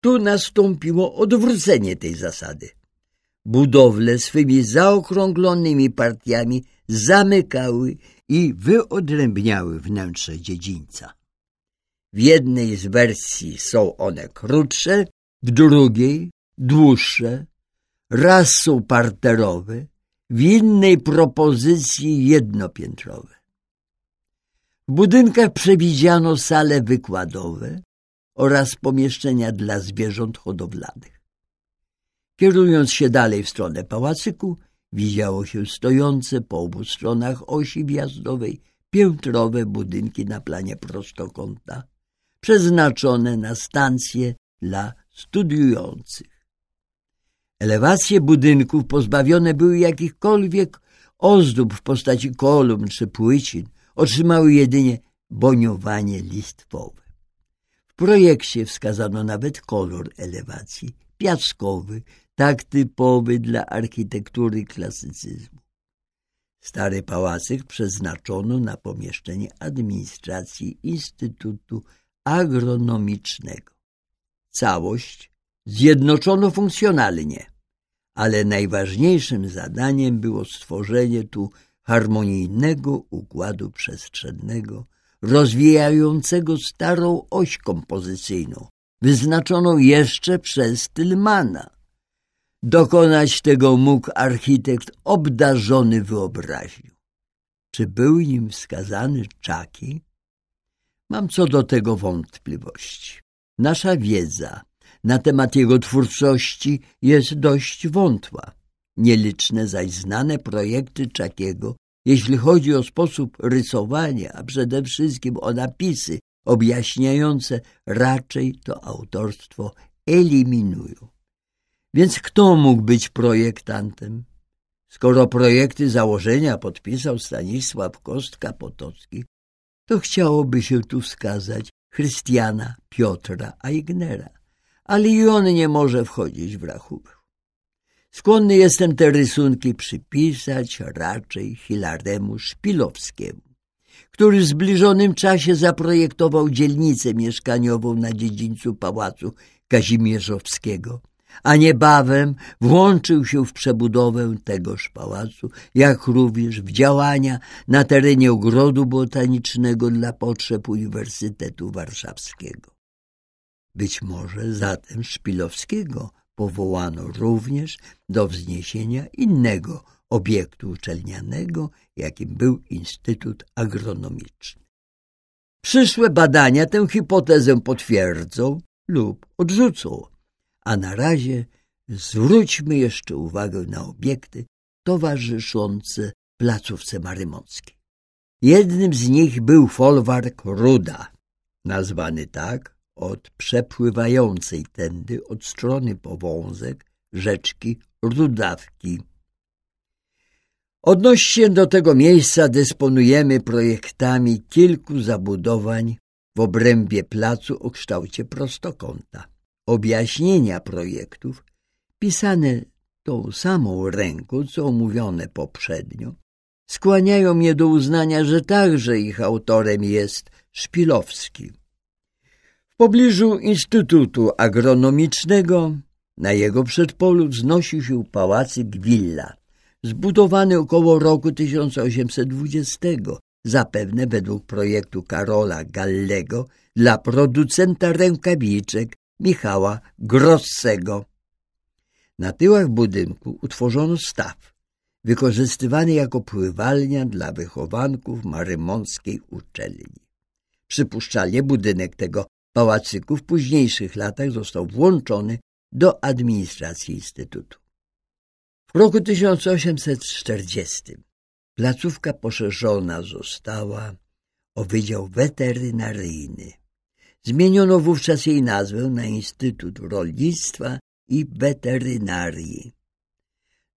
tu nastąpiło odwrócenie tej zasady. Budowle swymi zaokrąglonymi partiami zamykały i wyodrębniały wnętrze dziedzińca. W jednej z wersji są one krótsze, w drugiej dłuższe, raz są parterowe, w innej propozycji jednopiętrowe. W budynkach przewidziano sale wykładowe oraz pomieszczenia dla zwierząt hodowlanych. Kierując się dalej w stronę pałacyku, widziało się stojące po obu stronach osi wjazdowej piętrowe budynki na planie prostokąta, przeznaczone na stacje dla studiujących. Elewacje budynków pozbawione były jakichkolwiek ozdób w postaci kolumn czy płycin, otrzymały jedynie boniowanie listwowe. W projekcie wskazano nawet kolor elewacji, piaskowy, tak typowy dla architektury klasycyzmu. Stary pałacyk przeznaczono na pomieszczenie administracji Instytutu Agronomicznego. Całość zjednoczono funkcjonalnie, ale najważniejszym zadaniem było stworzenie tu harmonijnego układu przestrzennego, rozwijającego starą oś kompozycyjną, wyznaczoną jeszcze przez Tillmana. Dokonać tego mógł architekt obdarzony wyobraźnią. Czy był nim wskazany Czaki? Mam co do tego wątpliwości. Nasza wiedza na temat jego twórczości jest dość wątła. Nieliczne zaś znane projekty Czakiego, jeśli chodzi o sposób rysowania, a przede wszystkim o napisy objaśniające, raczej to autorstwo eliminują. Więc kto mógł być projektantem? Skoro projekty założenia podpisał Stanisław Kostka-Potocki, to chciałoby się tu wskazać Chrystiana Piotra Aignera, ale i on nie może wchodzić w rachubę. Skłonny jestem te rysunki przypisać raczej Hilaremu Szpilowskiemu, który w zbliżonym czasie zaprojektował dzielnicę mieszkaniową na dziedzińcu Pałacu Kazimierzowskiego, a niebawem włączył się w przebudowę tegoż pałacu, jak również w działania na terenie ogrodu botanicznego dla potrzeb Uniwersytetu Warszawskiego. Być może zatem Szpilowskiego powołano również do wzniesienia innego obiektu uczelnianego, jakim był Instytut Agronomiczny. Przyszłe badania tę hipotezę potwierdzą lub odrzucą, a na razie zwróćmy jeszcze uwagę na obiekty towarzyszące placówce marymockiej. Jednym z nich był folwark Ruda, nazwany tak od przepływającej tędy od strony powązek rzeczki Rudawki. Odnośnie do tego miejsca dysponujemy projektami kilku zabudowań w obrębie placu o kształcie prostokąta. Objaśnienia projektów, pisane tą samą ręką, co omówione poprzednio, skłaniają mnie do uznania, że także ich autorem jest Szpilowski. Pobliżu Instytutu Agronomicznego na jego przedpolu wznosił się pałacyk Villa, zbudowany około roku 1820, zapewne według projektu Karola Gallego dla producenta rękawiczek Michała Grossego. Na tyłach budynku utworzono staw, wykorzystywany jako pływalnia dla wychowanków marymonskiej uczelni. Przypuszczalnie budynek tego pałacyku w późniejszych latach został włączony do administracji Instytutu. W roku 1840 placówka poszerzona została o Wydział Weterynaryjny. Zmieniono wówczas jej nazwę na Instytut Rolnictwa i Weterynarii.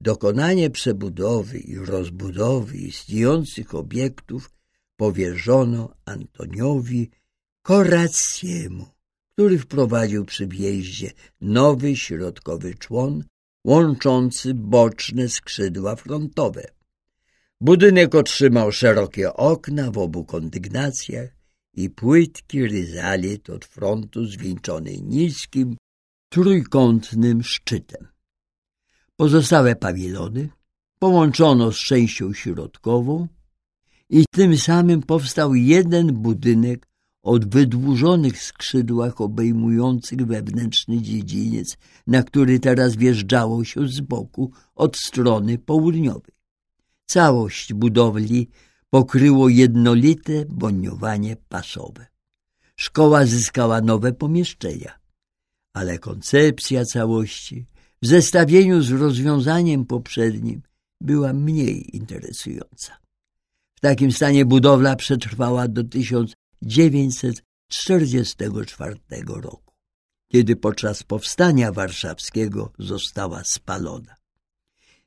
Dokonanie przebudowy i rozbudowy istniejących obiektów powierzono Antoniowi Koracjemu, który wprowadził przy wjeździe nowy środkowy człon łączący boczne skrzydła frontowe. Budynek otrzymał szerokie okna w obu kondygnacjach i płytki ryzalit od frontu zwieńczony niskim, trójkątnym szczytem. Pozostałe pawilony połączono z częścią środkową i tym samym powstał jeden budynek o wydłużonych skrzydłach obejmujących wewnętrzny dziedziniec, na który teraz wjeżdżało się z boku od strony południowej. Całość budowli pokryło jednolite boniowanie pasowe. Szkoła zyskała nowe pomieszczenia, ale koncepcja całości w zestawieniu z rozwiązaniem poprzednim była mniej interesująca. W takim stanie budowla przetrwała do 1944 roku, kiedy podczas powstania warszawskiego została spalona.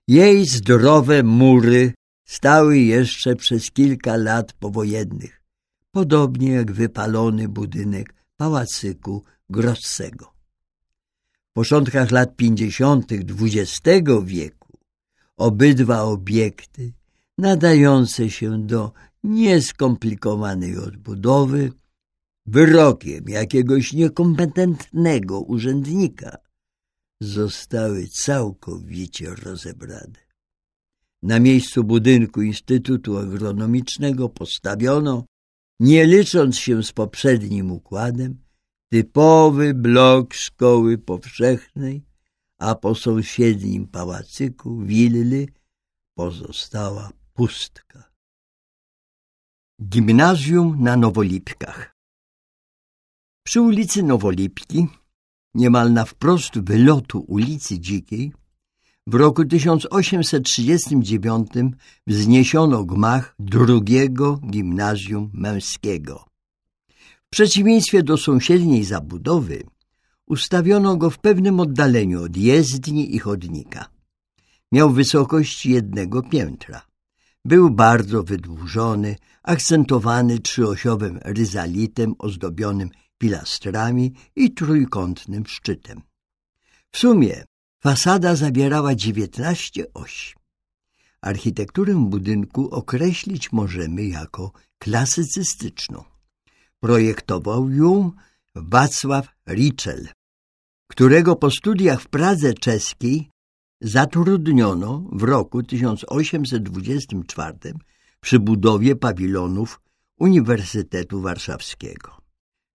Jej zdrowe mury stały jeszcze przez kilka lat powojennych, podobnie jak wypalony budynek pałacyku Grossego. W początkach lat pięćdziesiątych XX wieku obydwa obiekty nadające się do nieskomplikowanej odbudowy wyrokiem jakiegoś niekompetentnego urzędnika zostały całkowicie rozebrane. Na miejscu budynku Instytutu Agronomicznego postawiono, nie licząc się z poprzednim układem, typowy blok szkoły powszechnej, a po sąsiednim pałacyku willy pozostała pustka. Gimnazjum na Nowolipkach Przy ulicy Nowolipki, niemal na wprost wylotu ulicy Dzikiej, w roku 1839 wzniesiono gmach drugiego gimnazjum męskiego. W przeciwieństwie do sąsiedniej zabudowy ustawiono go w pewnym oddaleniu od jezdni i chodnika. Miał wysokość jednego piętra. Był bardzo wydłużony, akcentowany trzyosiowym ryzalitem ozdobionym pilastrami i trójkątnym szczytem. W sumie Fasada zawierała dziewiętnaście osi. Architekturę budynku określić możemy jako klasycystyczną. Projektował ją Wacław Richel, którego po studiach w Pradze czeskiej zatrudniono w roku 1824 przy budowie pawilonów Uniwersytetu Warszawskiego.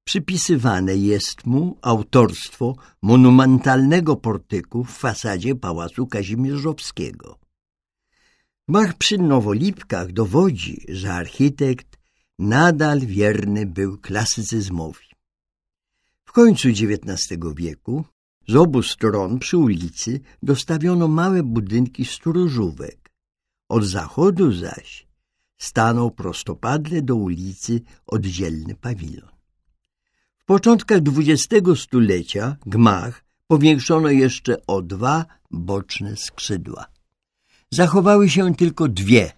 Przypisywane jest mu autorstwo monumentalnego portyku w fasadzie Pałacu Kazimierzowskiego. Mach przy Nowolipkach dowodzi, że architekt nadal wierny był klasycyzmowi. W końcu XIX wieku z obu stron przy ulicy dostawiono małe budynki stróżówek. Od zachodu zaś stanął prostopadle do ulicy oddzielny pawilon. W początkach XX stulecia gmach powiększono jeszcze o dwa boczne skrzydła. Zachowały się tylko dwie,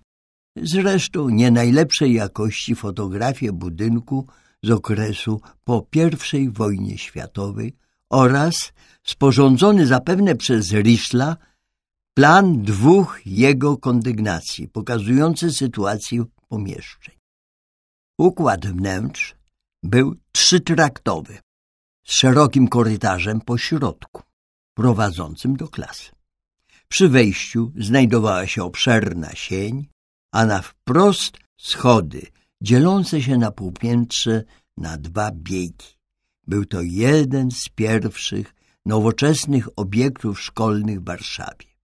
zresztą nie najlepszej jakości fotografie budynku z okresu po I wojnie światowej oraz sporządzony zapewne przez Rischla plan dwóch jego kondygnacji pokazujący sytuację pomieszczeń. Układ wnętrz był trzytraktowy, z szerokim korytarzem po środku, prowadzącym do klasy. Przy wejściu znajdowała się obszerna sień, a na wprost schody dzielące się na półpiętrze na dwa biegi. Był to jeden z pierwszych nowoczesnych obiektów szkolnych w Warszawie.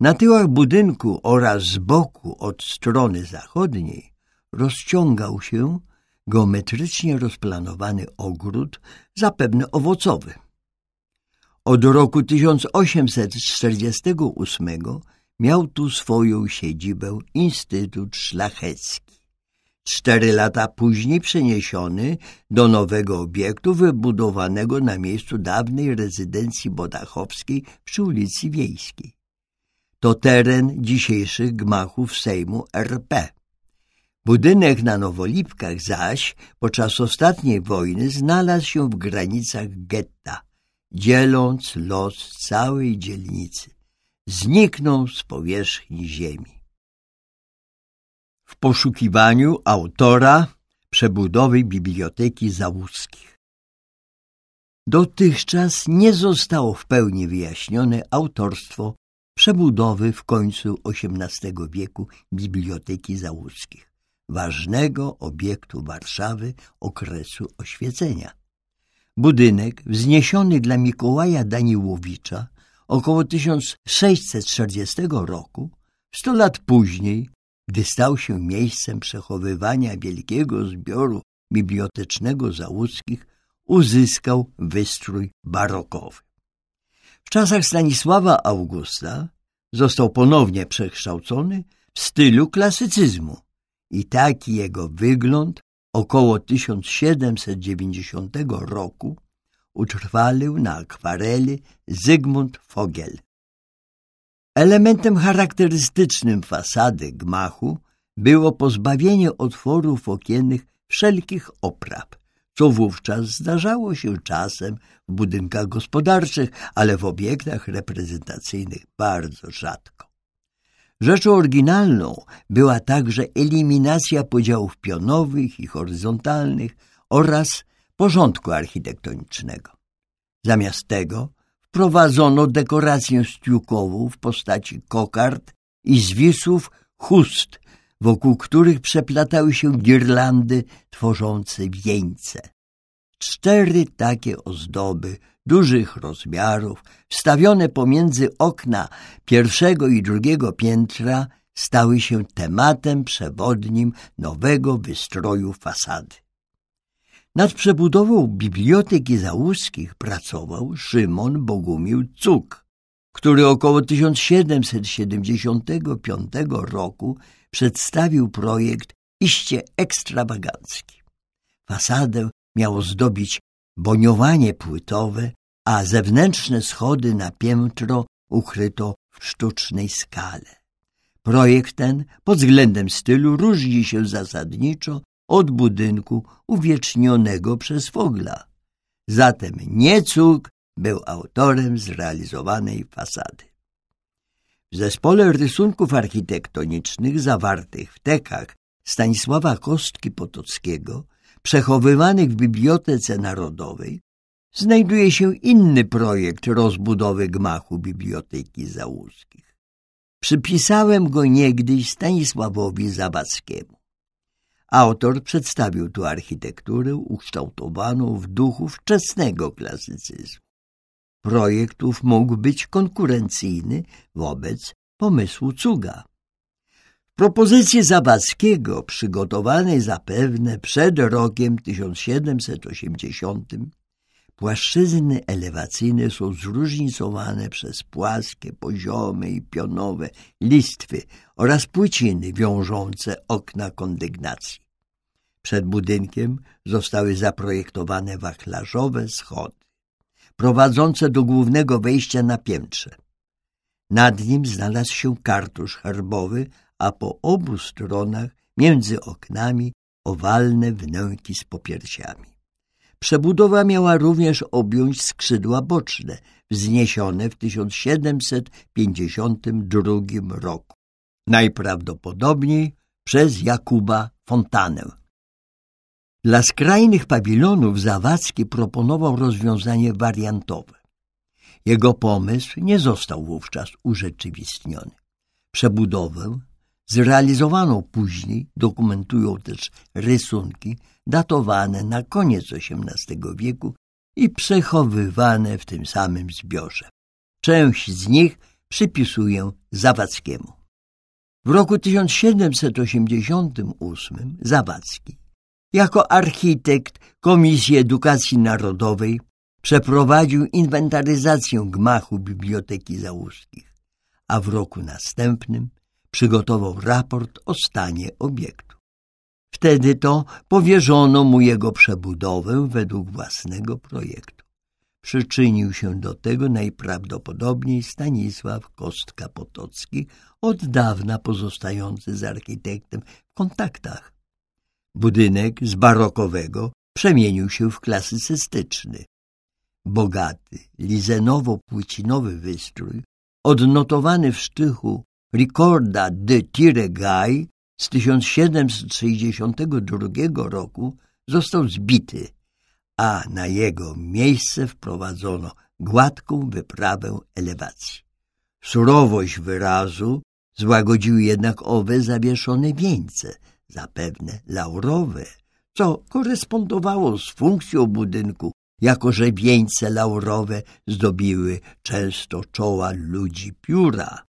Na tyłach budynku oraz z boku od strony zachodniej rozciągał się geometrycznie rozplanowany ogród, zapewne owocowy. Od roku 1848 miał tu swoją siedzibę Instytut Szlachecki. Cztery lata później przeniesiony do nowego obiektu wybudowanego na miejscu dawnej rezydencji bodachowskiej przy ulicy Wiejskiej. To teren dzisiejszych gmachów Sejmu RP. Budynek na Nowolipkach zaś podczas ostatniej wojny znalazł się w granicach getta, dzieląc los całej dzielnicy. Zniknął z powierzchni ziemi. Poszukiwaniu autora przebudowy Biblioteki Załuskich. Dotychczas nie zostało w pełni wyjaśnione autorstwo przebudowy w końcu XVIII wieku Biblioteki Załuskich, ważnego obiektu Warszawy okresu oświecenia. Budynek wzniesiony dla Mikołaja Daniłowicza około 1640 roku, sto lat później, gdy stał się miejscem przechowywania wielkiego zbioru bibliotecznego Załuskich, uzyskał wystrój barokowy. W czasach Stanisława Augusta został ponownie przekształcony w stylu klasycyzmu i taki jego wygląd około 1790 roku utrwalił na akwareli Zygmunt Fogel. Elementem charakterystycznym fasady gmachu było pozbawienie otworów okiennych wszelkich opraw, co wówczas zdarzało się czasem w budynkach gospodarczych, ale w obiektach reprezentacyjnych bardzo rzadko. Rzeczą oryginalną była także eliminacja podziałów pionowych i horyzontalnych oraz porządku architektonicznego. Zamiast tego wprowadzono dekorację stiukową w postaci kokard i zwisów chust, wokół których przeplatały się girlandy tworzące wieńce. Cztery takie ozdoby dużych rozmiarów, wstawione pomiędzy okna pierwszego i drugiego piętra, stały się tematem przewodnim nowego wystroju fasady. Nad przebudową Biblioteki Załuskich pracował Szymon Bogumił Cuk, który około 1775 roku przedstawił projekt iście ekstrawagancki. Fasadę miało zdobić boniowanie płytowe, a zewnętrzne schody na piętro ukryto w sztucznej skale. Projekt ten pod względem stylu różni się zasadniczo od budynku uwiecznionego przez Fogla. Zatem nie Cuk był autorem zrealizowanej fasady. W zespole rysunków architektonicznych zawartych w tekach Stanisława Kostki Potockiego, przechowywanych w Bibliotece Narodowej, znajduje się inny projekt rozbudowy gmachu Biblioteki Załuskich. Przypisałem go niegdyś Stanisławowi Zawadzkiemu. Autor przedstawił tu architekturę ukształtowaną w duchu wczesnego klasycyzmu. Projektów mógł być konkurencyjny wobec pomysłu Cuga. Propozycji Zawadzkiego, przygotowanej zapewne przed rokiem 1780, płaszczyzny elewacyjne są zróżnicowane przez płaskie, poziome i pionowe listwy oraz płyciny wiążące okna kondygnacji. Przed budynkiem zostały zaprojektowane wachlarzowe schody, prowadzące do głównego wejścia na piętrze. Nad nim znalazł się kartusz herbowy, a po obu stronach, między oknami, owalne wnęki z popiersiami. Przebudowa miała również objąć skrzydła boczne, wzniesione w 1752 roku. Najprawdopodobniej przez Jakuba Fontanę. Dla skrajnych pawilonów Zawadzki proponował rozwiązanie wariantowe. Jego pomysł nie został wówczas urzeczywistniony. Przebudowę, zrealizowaną później, dokumentują też rysunki datowane na koniec XVIII wieku i przechowywane w tym samym zbiorze. Część z nich przypisuję Zawadzkiemu. W roku 1788 Zawadzki jako architekt Komisji Edukacji Narodowej przeprowadził inwentaryzację gmachu Biblioteki Załuskich, a w roku następnym przygotował raport o stanie obiektu. Wtedy to powierzono mu jego przebudowę według własnego projektu. Przyczynił się do tego najprawdopodobniej Stanisław Kostka-Potocki, od dawna pozostający z architektem w kontaktach Budynek z barokowego przemienił się w klasycystyczny. Bogaty, lizenowo-płycinowy wystrój, odnotowany w sztychu Ricorda de Tiregai, z 1762 roku został zbity, a na jego miejsce wprowadzono gładką wyprawę elewacji. Surowość wyrazu złagodziły jednak owe zawieszone wieńce, zapewne laurowe, co korespondowało z funkcją budynku, jako że wieńce laurowe zdobiły często czoła ludzi pióra.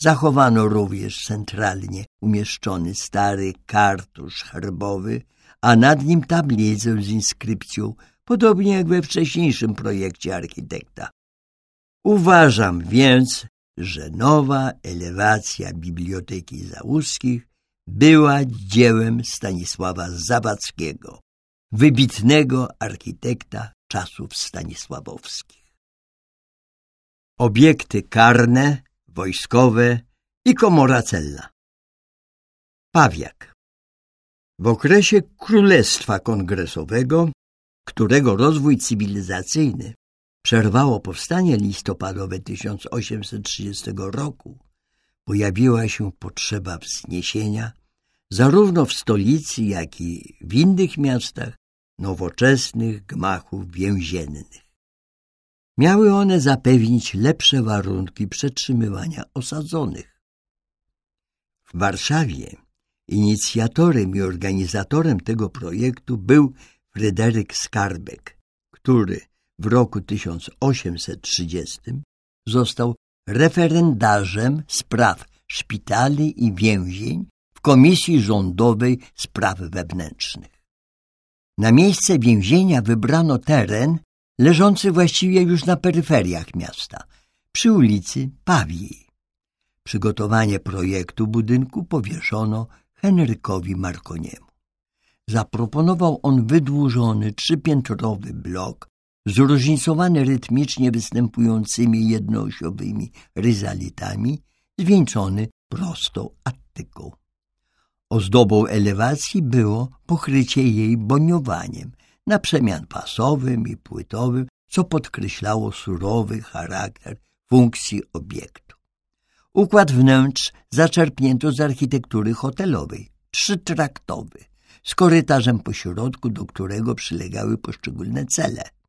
Zachowano również centralnie umieszczony stary kartusz herbowy, a nad nim tablicę z inskrypcją, podobnie jak we wcześniejszym projekcie architekta. Uważam więc, że nowa elewacja Biblioteki Załuskich była dziełem Stanisława Zawadzkiego, wybitnego architekta czasów stanisławowskich. Obiekty karne, wojskowe i komora celna. Pawiak W okresie Królestwa Kongresowego, którego rozwój cywilizacyjny przerwało powstanie listopadowe 1830 roku, pojawiła się potrzeba wzniesienia zarówno w stolicy, jak i w innych miastach nowoczesnych gmachów więziennych. Miały one zapewnić lepsze warunki przetrzymywania osadzonych. W Warszawie inicjatorem i organizatorem tego projektu był Fryderyk Skarbek, który w roku 1830 został referendarzem spraw szpitali i więzień w Komisji Rządowej Spraw Wewnętrznych. Na miejsce więzienia wybrano teren leżący właściwie już na peryferiach miasta, przy ulicy Pawii. Przygotowanie projektu budynku powierzono Henrykowi Markoniemu. Zaproponował on wydłużony trzypiętrowy blok zróżnicowany rytmicznie występującymi jednoosiowymi ryzalitami, zwieńczony prostą attyką. Ozdobą elewacji było pokrycie jej boniowaniem, na przemian pasowym i płytowym, co podkreślało surowy charakter funkcji obiektu. Układ wnętrz zaczerpnięto z architektury hotelowej, trzytraktowy, z korytarzem pośrodku, do którego przylegały poszczególne cele –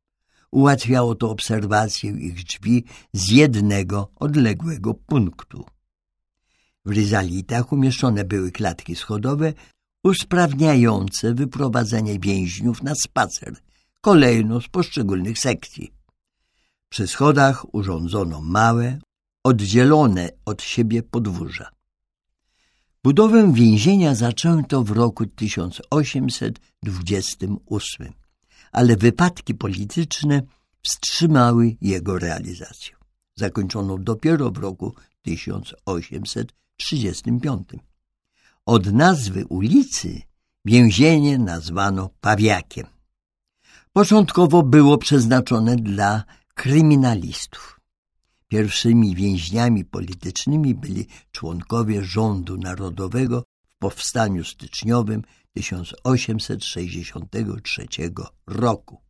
Ułatwiało to obserwację ich drzwi z jednego odległego punktu. W ryzalitach umieszczone były klatki schodowe usprawniające wyprowadzenie więźniów na spacer, kolejno z poszczególnych sekcji. Przy schodach urządzono małe, oddzielone od siebie podwórza. Budowę więzienia zaczęto w roku 1828 ale wypadki polityczne wstrzymały jego realizację. Zakończono dopiero w roku 1835. Od nazwy ulicy więzienie nazwano Pawiakiem. Początkowo było przeznaczone dla kryminalistów. Pierwszymi więźniami politycznymi byli członkowie rządu narodowego w powstaniu styczniowym 1863 roku.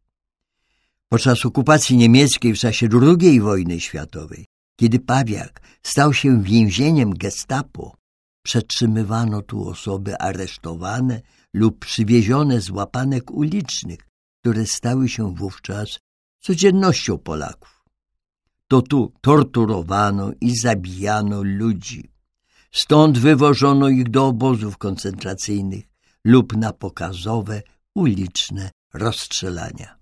Podczas okupacji niemieckiej w czasie II wojny światowej, kiedy Pawiak stał się więzieniem gestapo, przetrzymywano tu osoby aresztowane lub przywiezione z łapanek ulicznych, które stały się wówczas codziennością Polaków. To tu torturowano i zabijano ludzi. Stąd wywożono ich do obozów koncentracyjnych, lub na pokazowe, uliczne rozstrzelania.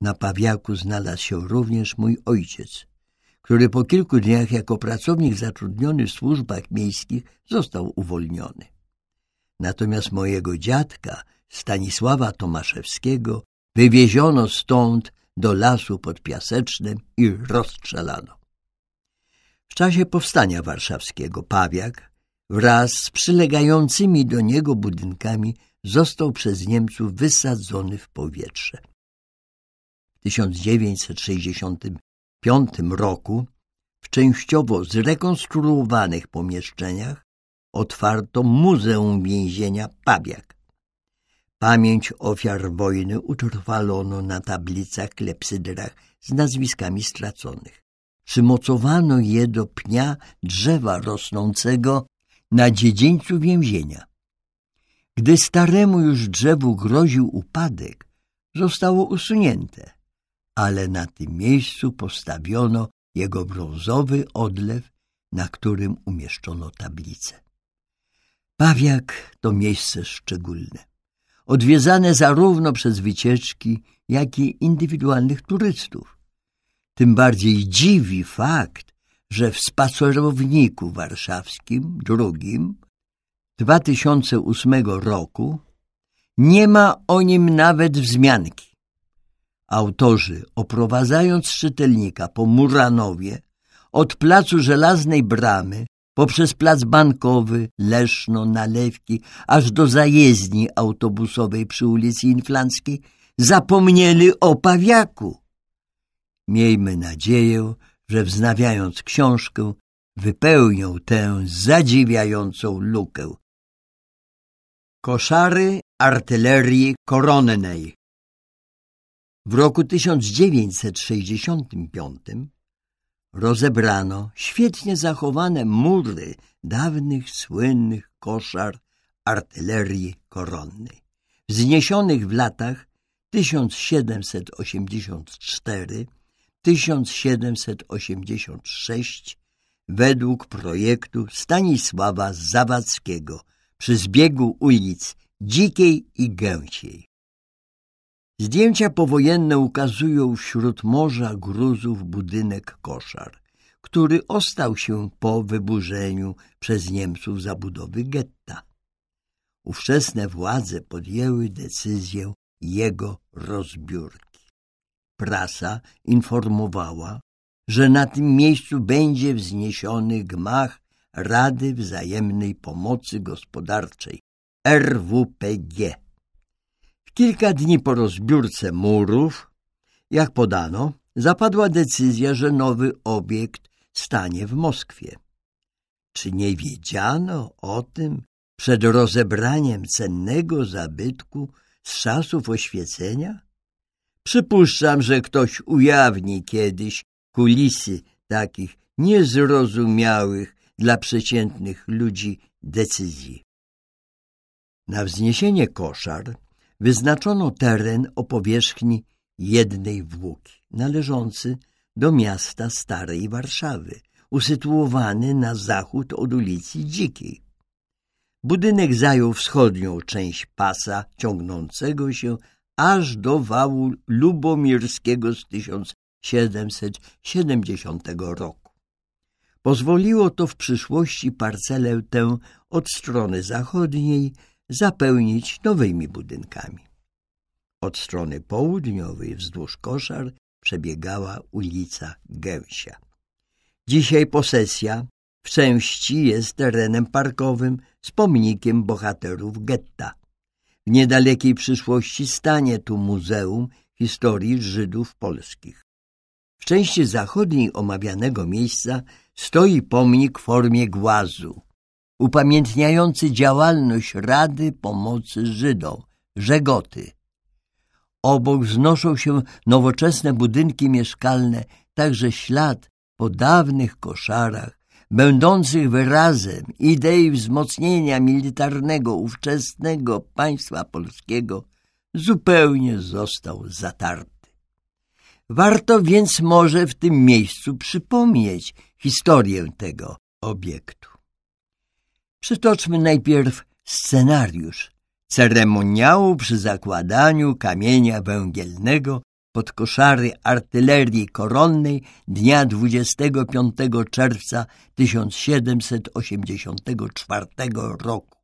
Na pawiaku znalazł się również mój ojciec, który po kilku dniach jako pracownik zatrudniony w służbach miejskich został uwolniony. Natomiast mojego dziadka, Stanisława Tomaszewskiego, wywieziono stąd do lasu pod Piasecznem i rozstrzelano. W czasie powstania warszawskiego Pawiak wraz z przylegającymi do niego budynkami został przez Niemców wysadzony w powietrze. W 1965 roku w częściowo zrekonstruowanych pomieszczeniach otwarto Muzeum Więzienia Pabiak. Pamięć ofiar wojny utrwalono na tablicach klepsydrach z nazwiskami straconych. Przymocowano je do pnia drzewa rosnącego na dziedzińcu więzienia. Gdy staremu już drzewu groził upadek, zostało usunięte, ale na tym miejscu postawiono jego brązowy odlew, na którym umieszczono tablicę. Pawiak to miejsce szczególne, odwiedzane zarówno przez wycieczki, jak i indywidualnych turystów. Tym bardziej dziwi fakt, że w spacerowniku warszawskim drugim 2008 roku nie ma o nim nawet wzmianki. Autorzy, oprowadzając czytelnika po Muranowie, od placu Żelaznej Bramy, poprzez plac Bankowy, Leszno, Nalewki, aż do zajezdni autobusowej przy ulicy Inflanckiej, zapomnieli o Pawiaku. Miejmy nadzieję, że wznawiając książkę, wypełnią tę zadziwiającą lukę. Koszary artylerii koronnej W roku 1965 rozebrano świetnie zachowane mury dawnych słynnych koszar artylerii koronnej, wzniesionych w latach 1784-1786 według projektu Stanisława Zawadzkiego przy zbiegu ulic Dzikiej i Gęsiej. Zdjęcia powojenne ukazują wśród morza gruzów budynek koszar, który ostał się po wyburzeniu przez Niemców zabudowy getta. Ówczesne władze podjęły decyzję jego rozbiórki. Prasa informowała, że na tym miejscu będzie wzniesiony gmach Rady Wzajemnej Pomocy Gospodarczej RWPG. W kilka dni po rozbiórce murów, jak podano, zapadła decyzja, że nowy obiekt stanie w Moskwie. Czy nie wiedziano o tym przed rozebraniem cennego zabytku z czasów oświecenia? Przypuszczam, że ktoś ujawni kiedyś kulisy takich niezrozumiałych dla przeciętnych ludzi decyzji. Na wzniesienie koszar wyznaczono teren o powierzchni jednej włóki, należący do miasta Starej Warszawy, usytuowany na zachód od ulicy Dzikiej. Budynek zajął wschodnią część pasa ciągnącego się aż do wału lubomirskiego z 1770 roku. Pozwoliło to w przyszłości parcelę tę od strony zachodniej zapełnić nowymi budynkami. Od strony południowej wzdłuż koszar przebiegała ulica Gęsia. Dzisiaj posesja w części jest terenem parkowym z pomnikiem bohaterów getta. W niedalekiej przyszłości stanie tu Muzeum Historii Żydów Polskich. W części zachodniej omawianego miejsca stoi pomnik w formie głazu, upamiętniający działalność Rady Pomocy Żydom, Żegoty. Obok wznoszą się nowoczesne budynki mieszkalne, także ślad po dawnych koszarach, będących wyrazem idei wzmocnienia militarnego ówczesnego państwa polskiego, zupełnie został zatarty. Warto więc może w tym miejscu przypomnieć historię tego obiektu. Przytoczmy najpierw scenariusz ceremoniału przy zakładaniu kamienia węgielnego pod koszary artylerii koronnej dnia 25 czerwca 1784 roku.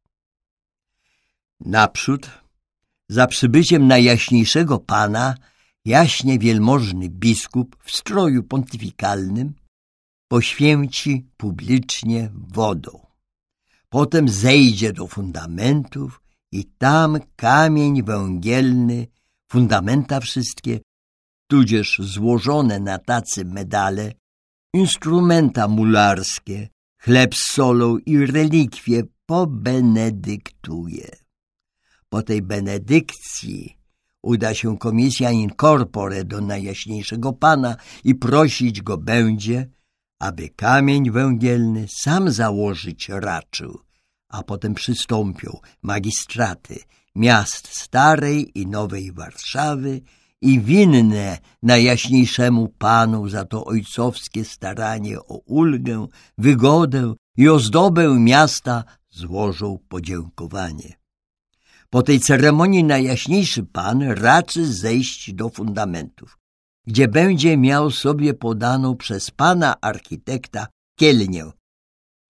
Naprzód, za przybyciem najjaśniejszego pana, jaśnie wielmożny biskup w stroju pontyfikalnym poświęci publicznie wodą. Potem zejdzie do fundamentów i tam kamień węgielny, fundamenta wszystkie, tudzież złożone na tacy medale, instrumenta mularskie, chleb z solą i relikwie pobenedyktuje. Po tej benedykcji uda się komisja in corpore do najjaśniejszego Pana i prosić go będzie, aby kamień węgielny sam założyć raczył a potem przystąpią magistraty miast Starej i Nowej Warszawy i winne najjaśniejszemu Panu za to ojcowskie staranie o ulgę, wygodę i ozdobę miasta złożą podziękowanie. Po tej ceremonii najjaśniejszy Pan raczy zejść do fundamentów, gdzie będzie miał sobie podaną przez Pana architekta kielnię,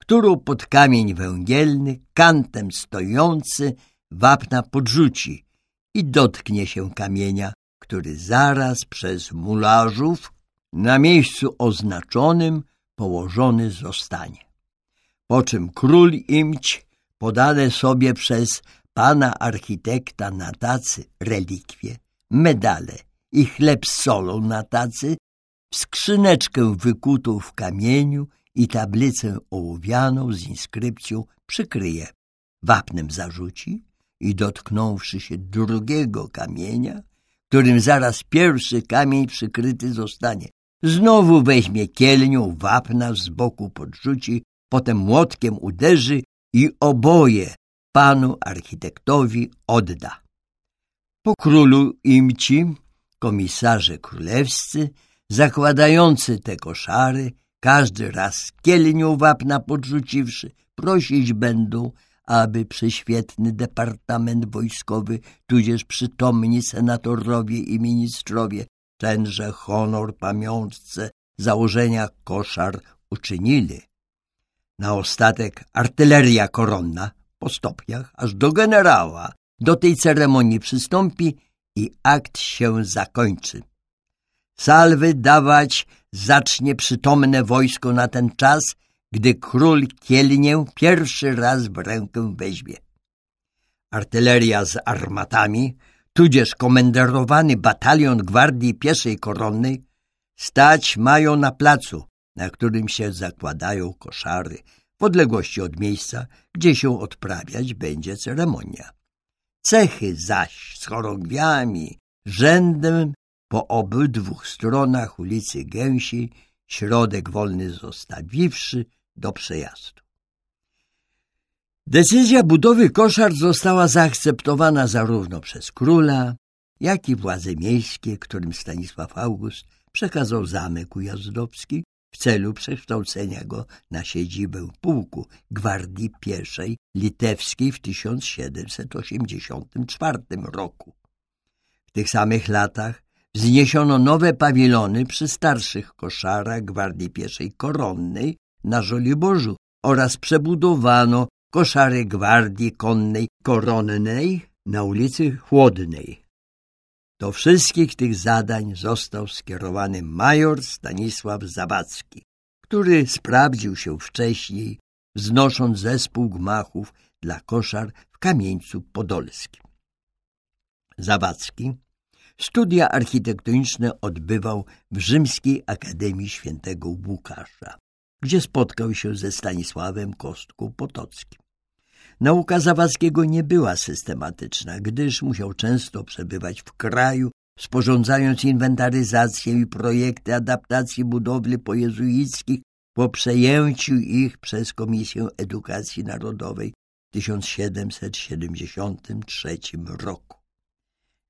którą pod kamień węgielny, kantem stojący, wapna podrzuci i dotknie się kamienia, który zaraz przez mularzów na miejscu oznaczonym położony zostanie. Po czym król imć podane sobie przez pana architekta na tacy relikwie, medale i chleb z solą na tacy, skrzyneczkę wykutą w kamieniu i tablicę ołowianą z inskrypcją przykryje, wapnem zarzuci i dotknąwszy się drugiego kamienia, którym zaraz pierwszy kamień przykryty zostanie. Znowu weźmie kielnią wapna z boku podrzuci, potem młotkiem uderzy i oboje panu architektowi odda. Po królu imci, komisarze królewscy, zakładający te koszary, każdy raz kielnią wapna podrzuciwszy, prosić będą, aby prześwietny departament wojskowy, tudzież przytomni senatorowie i ministrowie, tenże honor pamiątce założenia koszar uczynili. Na ostatek artyleria koronna po stopniach, aż do generała, do tej ceremonii przystąpi i akt się zakończy. Salwy dawać zacznie przytomne wojsko na ten czas gdy król Kielnię pierwszy raz w rękę weźmie. Artyleria z armatami, tudzież komenderowany batalion Gwardii Pieszej Koronnej stać mają na placu, na którym się zakładają koszary, w odległości od miejsca, gdzie się odprawiać będzie ceremonia. Cechy zaś z chorągwiami, rzędem po obydwu stronach ulicy Gęsi, środek wolny zostawiwszy, do przejazdu. Decyzja budowy koszar została zaakceptowana zarówno przez króla, jak i władze miejskie, którym Stanisław August przekazał zamek ujazdowski w celu przekształcenia go na siedzibę pułku Gwardii Pieszej Litewskiej w 1784 roku. W tych samych latach wzniesiono nowe pawilony przy starszych koszarach Gwardii Pieszej Koronnej na Żoliborzu oraz przebudowano koszary Gwardii Konnej Koronnej na ulicy Chłodnej. Do wszystkich tych zadań został skierowany major Stanisław Zawadzki, który sprawdził się wcześniej, wznosząc zespół gmachów dla koszar w Kamieńcu Podolskim. Zawadzki studia architektoniczne odbywał w Rzymskiej Akademii Świętego Łukasza gdzie spotkał się ze Stanisławem Kostką Potockim. Nauka Zawadzkiego nie była systematyczna, gdyż musiał często przebywać w kraju, sporządzając inwentaryzację i projekty adaptacji budowli pojezuickich po przejęciu ich przez Komisję Edukacji Narodowej w 1773 roku.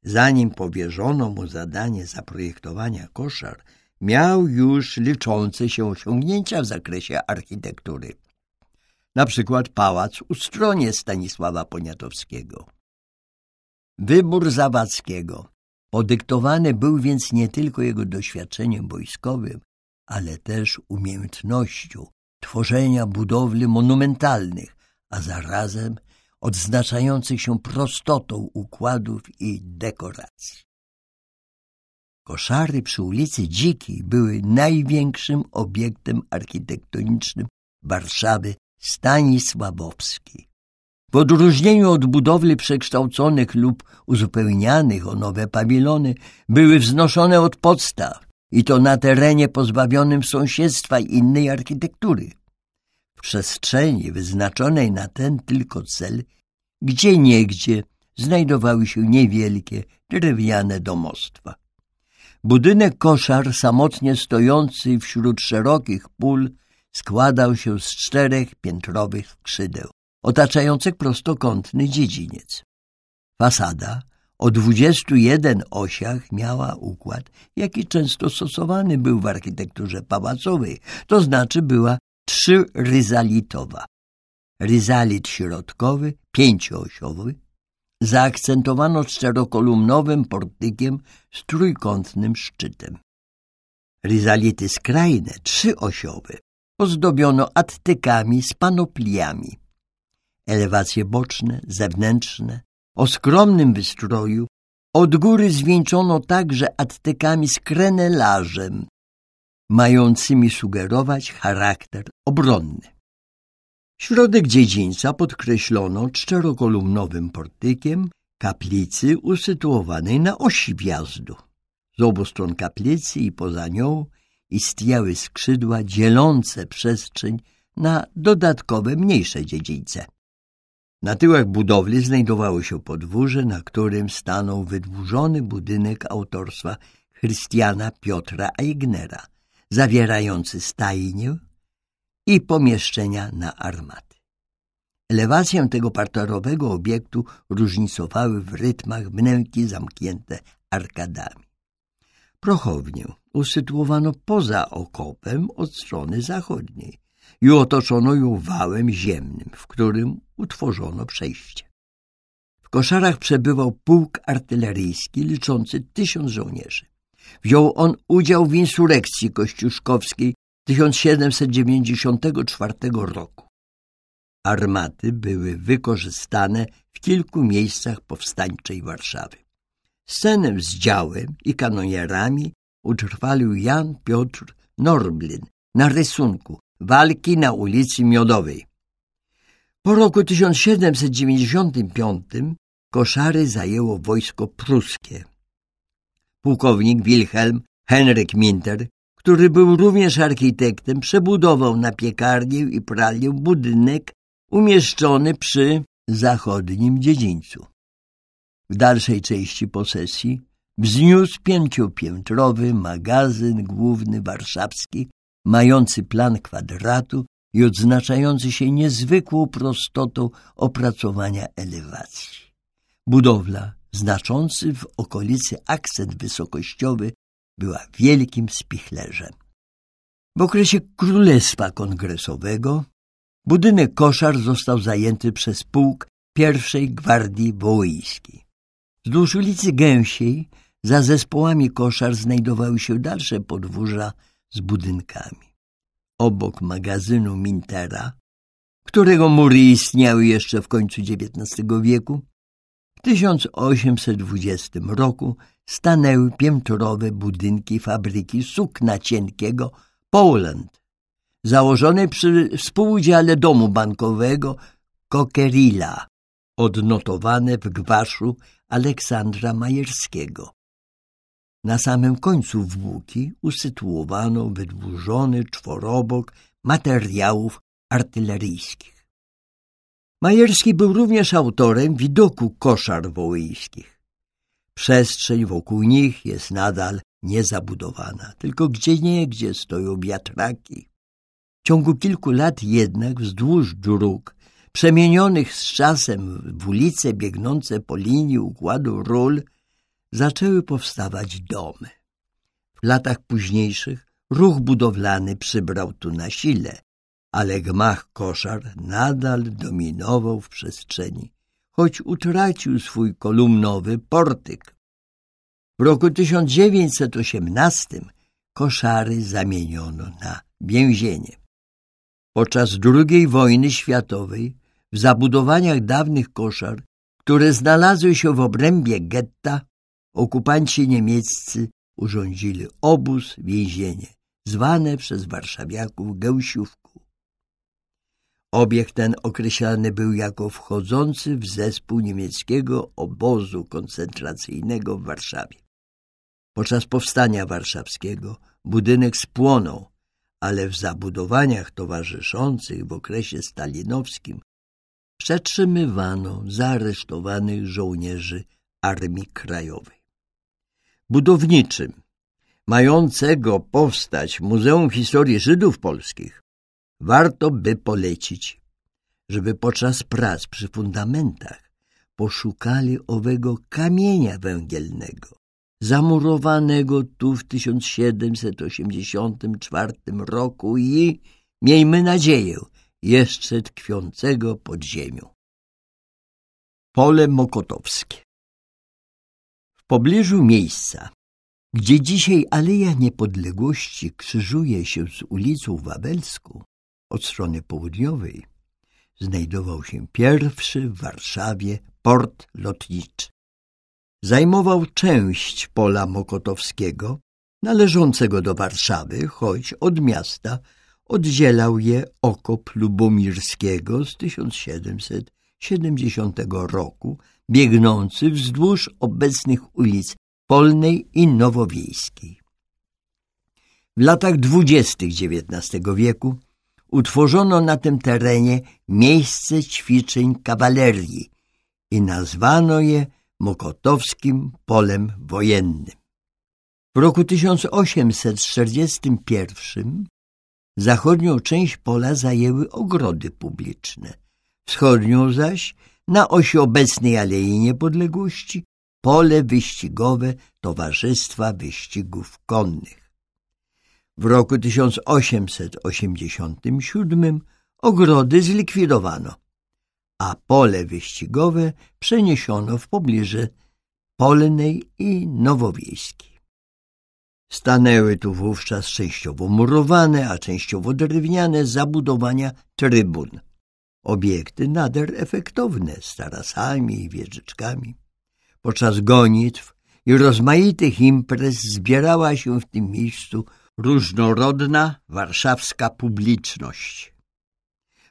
Zanim powierzono mu zadanie zaprojektowania koszar, miał już liczące się osiągnięcia w zakresie architektury. Na przykład pałac u stronie Stanisława Poniatowskiego. Wybór Zawadzkiego podyktowany był więc nie tylko jego doświadczeniem wojskowym, ale też umiejętnością tworzenia budowli monumentalnych, a zarazem odznaczających się prostotą układów i dekoracji. Koszary przy ulicy Dzikiej były największym obiektem architektonicznym Warszawy Stanisławowskiej. W odróżnieniu od budowli przekształconych lub uzupełnianych o nowe pawilony, były wznoszone od podstaw i to na terenie pozbawionym sąsiedztwa innej architektury. W przestrzeni wyznaczonej na ten tylko cel, gdzie niegdzie znajdowały się niewielkie drewniane domostwa. Budynek koszar, samotnie stojący wśród szerokich pól, składał się z czterech piętrowych skrzydeł. otaczających prostokątny dziedziniec. Fasada o 21 osiach miała układ, jaki często stosowany był w architekturze pałacowej, to znaczy była trzyryzalitowa. Ryzalit środkowy, pięcioosiowy, zaakcentowano czterokolumnowym portykiem z trójkątnym szczytem. Ryzality skrajne, trzyosiowe, ozdobiono attykami z panopliami. Elewacje boczne, zewnętrzne, o skromnym wystroju, od góry zwieńczono także attykami z krenelarzem, mającymi sugerować charakter obronny. Środek dziedzińca podkreślono czterokolumnowym portykiem kaplicy usytuowanej na osi wjazdu. Z obu stron kaplicy i poza nią istniały skrzydła dzielące przestrzeń na dodatkowe mniejsze dziedzińce. Na tyłach budowli znajdowało się podwórze, na którym stanął wydłużony budynek autorstwa Chrystiana Piotra Eignera, zawierający stajnię i pomieszczenia na armaty. Elewację tego parterowego obiektu różnicowały w rytmach wnęki zamknięte arkadami. Prochownię usytuowano poza okopem od strony zachodniej i otoczono ją wałem ziemnym, w którym utworzono przejście. W koszarach przebywał pułk artyleryjski liczący tysiąc żołnierzy. Wziął on udział w insurekcji kościuszkowskiej 1794 roku. Armaty były wykorzystane w kilku miejscach powstańczej Warszawy. Scenę z działem i kanonierami utrwalił Jan Piotr Norblin na rysunku Walki na ulicy Miodowej. Po roku 1795 koszary zajęło wojsko pruskie. Pułkownik Wilhelm Henryk Minter, który był również architektem, przebudował na piekarnię i pralnię budynek umieszczony przy zachodnim dziedzińcu. W dalszej części posesji wzniósł pięciopiętrowy magazyn główny warszawski, mający plan kwadratu i odznaczający się niezwykłą prostotą opracowania elewacji. Budowla, znaczący w okolicy akcent wysokościowy, była wielkim spichlerzem. W okresie Królestwa Kongresowego budynek koszar został zajęty przez pułk pierwszej Gwardii Wołyjskiej. Wzdłuż ulicy Gęsiej za zespołami koszar znajdowały się dalsze podwórza z budynkami obok magazynu Mintera, którego mury istniały jeszcze w końcu XIX wieku, w 1820 roku stanęły piętrowe budynki fabryki sukna cienkiego Poland, założonej przy współudziale domu bankowego Kokerila, odnotowane w gwaszu Aleksandra Majerskiego. Na samym końcu włóki usytuowano wydłużony czworobok materiałów artyleryjskich. Majerski był również autorem widoku koszar wołyjskich. Przestrzeń wokół nich jest nadal niezabudowana, tylko gdzie niegdzie stoją wiatraki. W ciągu kilku lat jednak wzdłuż dróg, przemienionych z czasem w ulice biegnące po linii układu ról, zaczęły powstawać domy. W latach późniejszych ruch budowlany przybrał tu na sile, ale gmach koszar nadal dominował w przestrzeni, choć utracił swój kolumnowy portyk. W roku 1918 koszary zamieniono na więzienie. Podczas II wojny światowej w zabudowaniach dawnych koszar, które znalazły się w obrębie getta, okupanci niemieccy urządzili obóz, więzienie, zwane przez warszawiaków Gęsiówką. Obiekt ten określany był jako wchodzący w zespół niemieckiego obozu koncentracyjnego w Warszawie. Podczas powstania warszawskiego budynek spłonął, ale w zabudowaniach towarzyszących w okresie stalinowskim przetrzymywano zaaresztowanych żołnierzy Armii Krajowej budowniczym mającego powstać Muzeum Historii Żydów Polskich warto by polecić żeby podczas prac przy fundamentach poszukali owego kamienia węgielnego, zamurowanego tu w 1784 roku i, miejmy nadzieję, jeszcze tkwiącego pod ziemią. Pole Mokotowskie W pobliżu miejsca, gdzie dzisiaj Aleja Niepodległości krzyżuje się z ulicą Wawelską od strony południowej, znajdował się pierwszy w Warszawie port lotniczy. Zajmował część pola Mokotowskiego, należącego do Warszawy, choć od miasta oddzielał je okop Lubomirskiego z 1770 roku, biegnący wzdłuż obecnych ulic Polnej i Nowowiejskiej. W latach dwudziestych XIX wieku utworzono na tym terenie miejsce ćwiczeń kawalerii i nazwano je Mokotowskim Polem Wojennym. W roku 1841 zachodnią część pola zajęły ogrody publiczne, wschodnią zaś na osi obecnej Alei Niepodległości pole wyścigowe Towarzystwa Wyścigów Konnych. W roku 1887 ogrody zlikwidowano, a pole wyścigowe przeniesiono w pobliże Polnej i Nowowiejskiej. Stanęły tu wówczas częściowo murowane, a częściowo drewniane zabudowania trybun. Obiekty nader efektowne, z tarasami i wieżyczkami. Podczas gonitw i rozmaitych imprez zbierała się w tym miejscu różnorodna warszawska publiczność.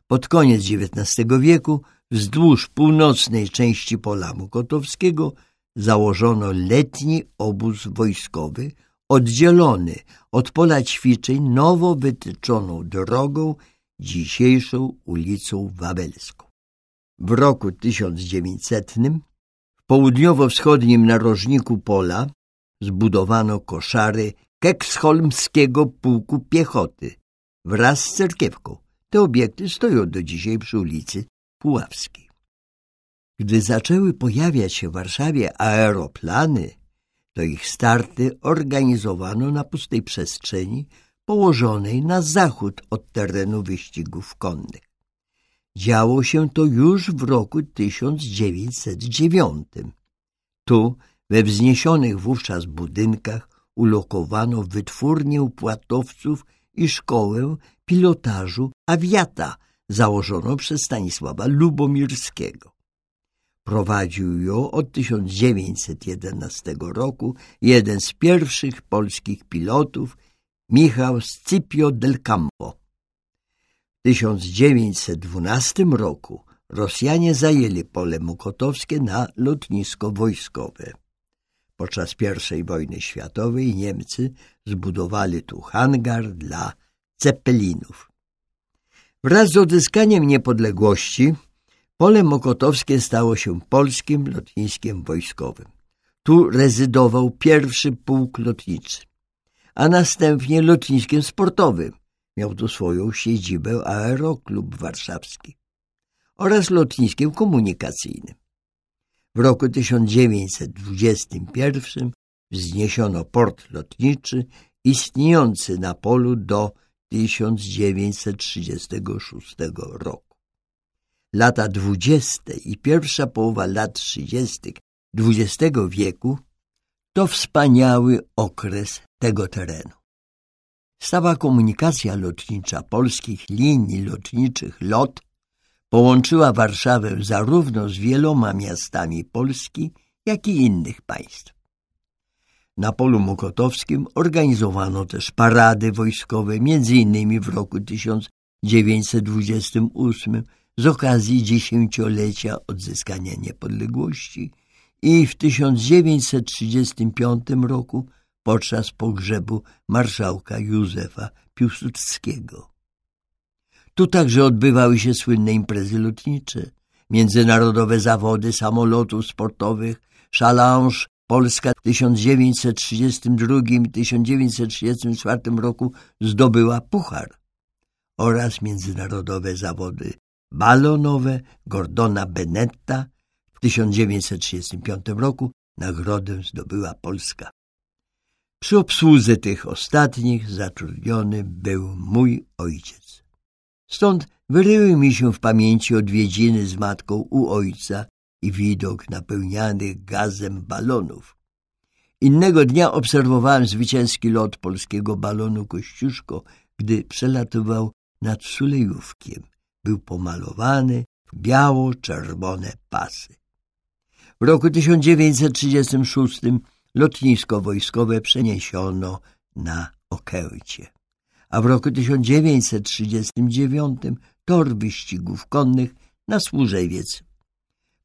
Pod koniec XIX wieku wzdłuż północnej części pola Mokotowskiego założono letni obóz wojskowy oddzielony od pola ćwiczeń nowo wytyczoną drogą dzisiejszą ulicą Wawelską. W roku 1900 w południowo-wschodnim narożniku pola zbudowano koszary Keksholmskiego Pułku Piechoty wraz z cerkiewką. Te obiekty stoją do dzisiaj przy ulicy Puławskiej. Gdy zaczęły pojawiać się w Warszawie aeroplany, to ich starty organizowano na pustej przestrzeni położonej na zachód od terenu wyścigów konnych. Działo się to już w roku 1909. Tu, we wzniesionych wówczas budynkach, ulokowano wytwórnię płatowców i szkołę pilotażu awiata założoną przez Stanisława Lubomirskiego. Prowadził ją od 1911 roku jeden z pierwszych polskich pilotów, Michał Scipio del Campo. W 1912 roku Rosjanie zajęli pole mokotowskie na lotnisko wojskowe. Podczas I wojny światowej Niemcy zbudowali tu hangar dla ceppelinów. Wraz z odzyskaniem niepodległości pole mokotowskie stało się polskim lotniskiem wojskowym. Tu rezydował pierwszy pułk lotniczy, a następnie lotniskiem sportowym. Miał tu swoją siedzibę Aeroklub Warszawski oraz lotniskiem komunikacyjnym. W roku 1921 wzniesiono port lotniczy istniejący na polu do 1936 roku. Lata dwudzieste i pierwsza połowa lat trzydziestych XX wieku to wspaniały okres tego terenu. Stała komunikacja lotnicza polskich linii lotniczych LOT połączyła Warszawę zarówno z wieloma miastami Polski, jak i innych państw. Na polu mokotowskim organizowano też parady wojskowe, m.in. w roku 1928 z okazji dziesięciolecia odzyskania niepodległości i w 1935 roku podczas pogrzebu marszałka Józefa Piłsudskiego. Tu także odbywały się słynne imprezy lotnicze, międzynarodowe zawody samolotów sportowych, Challenge Polska w 1932-1934 roku zdobyła puchar oraz międzynarodowe zawody balonowe Gordona Benetta. W 1935 roku nagrodę zdobyła Polska. Przy obsłudze tych ostatnich zatrudniony był mój ojciec. Stąd wyryły mi się w pamięci odwiedziny z matką u ojca i widok napełnianych gazem balonów. Innego dnia obserwowałem zwycięski lot polskiego balonu Kościuszko, gdy przelatywał nad Sulejówkiem. Był pomalowany w biało-czerwone pasy. W roku 1936 lotnisko wojskowe przeniesiono na Okęcie, a w roku 1939 tor wyścigów konnych na Służewiec.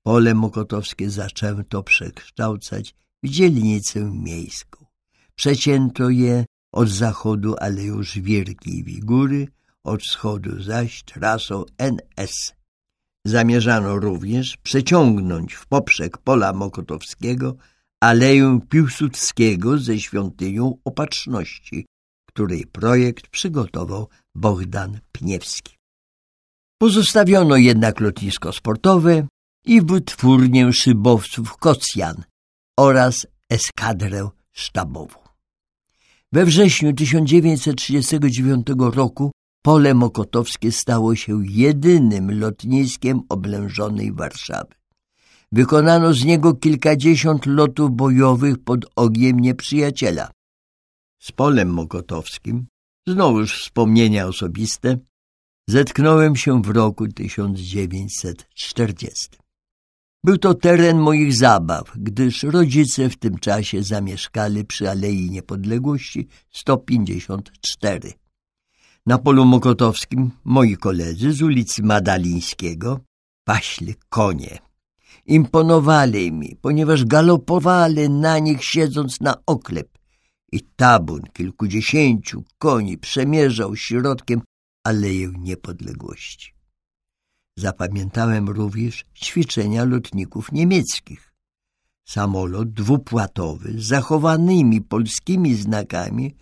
Pole Mokotowskie zaczęto przekształcać w dzielnicę miejską. Przecięto je od zachodu Aleją Żwirki i Wigury, od wschodu zaś trasą NS. Zamierzano również przeciągnąć w poprzek pola Mokotowskiego Aleję Piłsudskiego ze świątynią Opatrzności, której projekt przygotował Bogdan Pniewski. Pozostawiono jednak lotnisko sportowe i wytwórnię szybowców Kocjan oraz eskadrę sztabową. We wrześniu 1939 roku pole mokotowskie stało się jedynym lotniskiem oblężonej Warszawy. Wykonano z niego kilkadziesiąt lotów bojowych pod ogniem nieprzyjaciela. Z polem mokotowskim, znowuż wspomnienia osobiste, zetknąłem się w roku 1940. Był to teren moich zabaw, gdyż rodzice w tym czasie zamieszkali przy Alei Niepodległości 154. Na polu mokotowskim moi koledzy z ulicy Madalińskiego paśli konie. Imponowali mi, ponieważ galopowali na nich siedząc na oklep i tabun kilkudziesięciu koni przemierzał środkiem Aleję Niepodległości. Zapamiętałem również ćwiczenia lotników niemieckich. Samolot dwupłatowy z zachowanymi polskimi znakami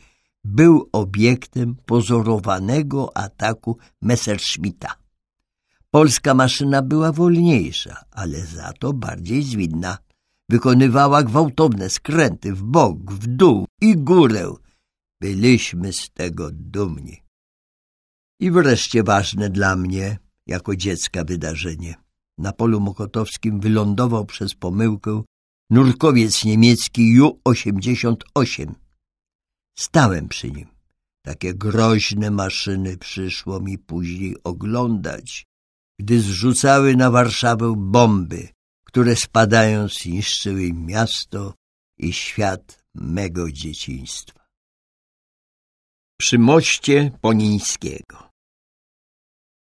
był obiektem pozorowanego ataku Messerschmitta. Polska maszyna była wolniejsza, ale za to bardziej zwinna. Wykonywała gwałtowne skręty w bok, w dół i górę. Byliśmy z tego dumni. I wreszcie ważne dla mnie, jako dziecka wydarzenie. Na polu mokotowskim wylądował przez pomyłkę nurkowiec niemiecki Ju-88. Stałem przy nim. Takie groźne maszyny przyszło mi później oglądać, gdy zrzucały na Warszawę bomby, które spadając niszczyły miasto i świat mego dzieciństwa. Przy moście Ponińskiego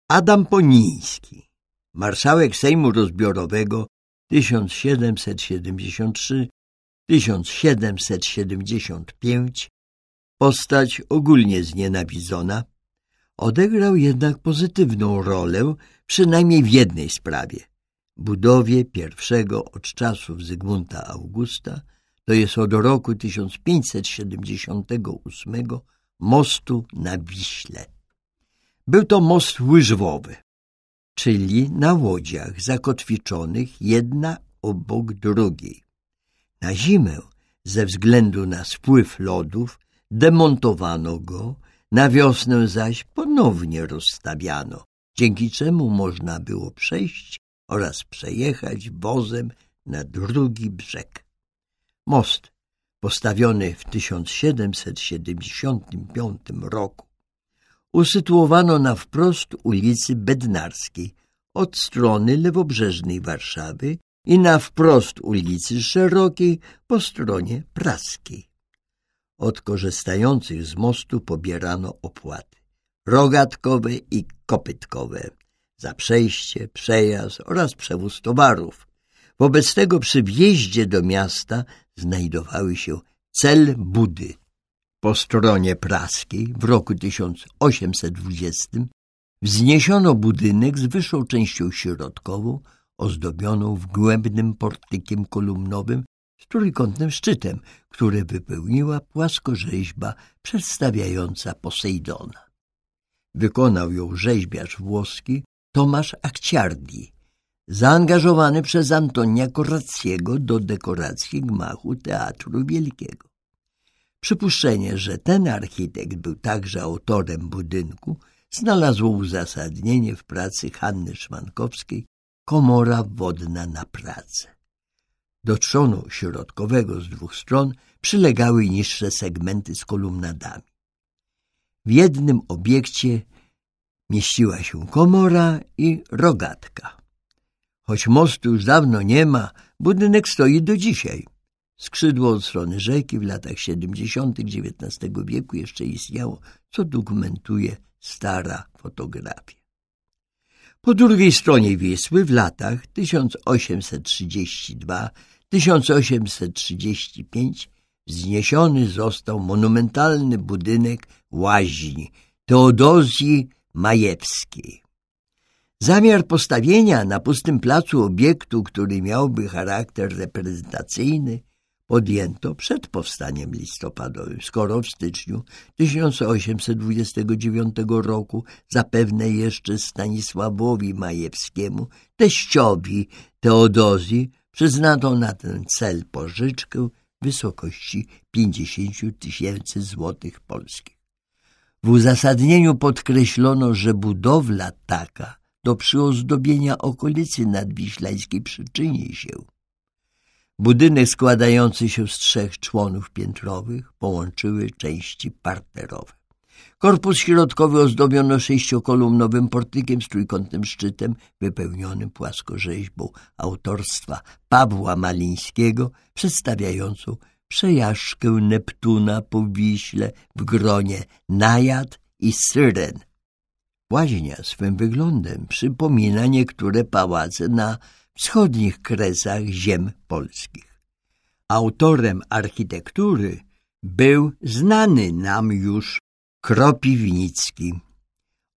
Adam Poniński, marszałek Sejmu Rozbiorowego 1773-1775, postać ogólnie znienawidzona, odegrał jednak pozytywną rolę przynajmniej w jednej sprawie budowie pierwszego od czasów Zygmunta Augusta, to jest od roku 1578, mostu na Wiśle. Był to most łyżwowy, czyli na łodziach zakotwiczonych jedna obok drugiej. Na zimę, ze względu na spływ lodów, demontowano go, na wiosnę zaś ponownie rozstawiano, dzięki czemu można było przejść oraz przejechać wozem na drugi brzeg. Most, postawiony w 1775 roku, usytuowano na wprost ulicy Bednarskiej od strony lewobrzeżnej Warszawy i na wprost ulicy Szerokiej po stronie Praskiej. Od korzystających z mostu pobierano opłaty rogatkowe i kopytkowe za przejście, przejazd oraz przewóz towarów. Wobec tego przy wjeździe do miasta znajdowały się cel budy po stronie praskiej w roku 1820 wzniesiono budynek z wyższą częścią środkową, ozdobioną wgłębnym portykiem kolumnowym z trójkątnym szczytem, który wypełniła płaskorzeźba przedstawiająca Posejdona. Wykonał ją rzeźbiarz włoski Tomasz Akciardi, zaangażowany przez Antonia Korackiego do dekoracji gmachu Teatru Wielkiego. Przypuszczenie, że ten architekt był także autorem budynku, znalazło uzasadnienie w pracy Hanny Szmankowskiej Komora wodna na pracę. Do trzonu środkowego z dwóch stron przylegały niższe segmenty z kolumnadami. W jednym obiekcie mieściła się komora i rogatka. Choć mostu już dawno nie ma, budynek stoi do dzisiaj. Skrzydło od strony rzeki w latach 70. XIX wieku jeszcze istniało, co dokumentuje stara fotografia. Po drugiej stronie Wisły w latach 1832-1835 wzniesiony został monumentalny budynek łaźni Teodozji Majewskiej. Zamiar postawienia na pustym placu obiektu, który miałby charakter reprezentacyjny, podjęto przed powstaniem listopadowym, skoro w styczniu 1829 roku zapewne jeszcze Stanisławowi Majewskiemu, teściowi Teodozji, przyznano na ten cel pożyczkę w wysokości 50 tysięcy złotych polskich. W uzasadnieniu podkreślono, że budowla taka do przyozdobienia okolicy nadwiślańskiej przyczyni się. Budynek składający się z trzech członów piętrowych połączyły części parterowe. Korpus środkowy ozdobiono sześciokolumnowym portykiem z trójkątnym szczytem wypełnionym płaskorzeźbą autorstwa Pawła Malińskiego przedstawiającą przejażdżkę Neptuna po Wiśle w gronie najad i syren. Łaźnia swym wyglądem przypomina niektóre pałace na wschodnich kresach ziem polskich. Autorem architektury był znany nam już Kropiwnicki.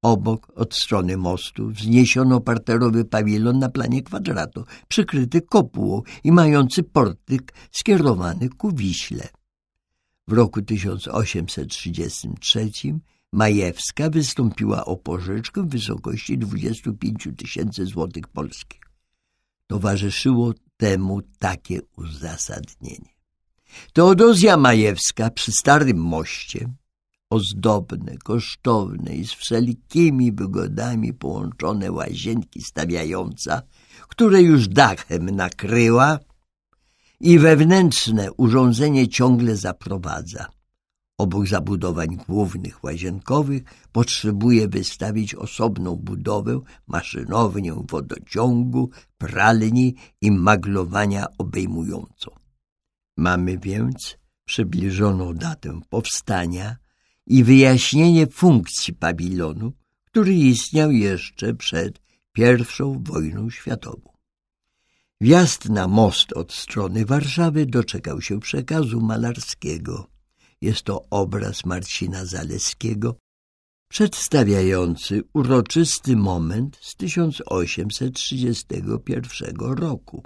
Obok, od strony mostu, wzniesiono parterowy pawilon na planie kwadratu, przykryty kopułą i mający portyk skierowany ku Wiśle. W roku 1833 Majewska wystąpiła o pożyczkę w wysokości 25 tysięcy złotych polskich. Towarzyszyło temu takie uzasadnienie. Teodozja Majewska przy Starym Moście, ozdobne, kosztowne i z wszelkimi wygodami połączone łazienki stawiająca, które już dachem nakryła i wewnętrzne urządzenie ciągle zaprowadza. Obok zabudowań głównych łazienkowych potrzebuje wystawić osobną budowę, maszynownię wodociągu, pralni i maglowania obejmującą. Mamy więc przybliżoną datę powstania i wyjaśnienie funkcji pawilonu, który istniał jeszcze przed I wojną światową. Wjazd na most od strony Warszawy doczekał się przekazu malarskiego. Jest to obraz Marcina Zaleskiego, przedstawiający uroczysty moment z 1831 roku.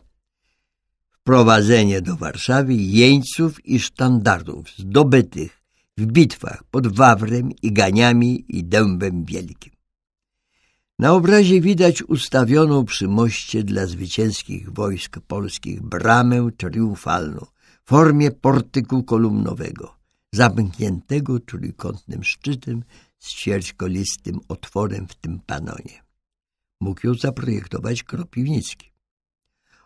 Wprowadzenie do Warszawy jeńców i sztandarów zdobytych w bitwach pod Wawrem i Ganiami i Dębem Wielkim. Na obrazie widać ustawioną przy moście dla zwycięskich wojsk polskich bramę triumfalną w formie portyku kolumnowego, zamkniętego trójkątnym szczytem z ćwierćkolistym otworem w tym panonie. Mógł ją zaprojektować Kropiwnicki.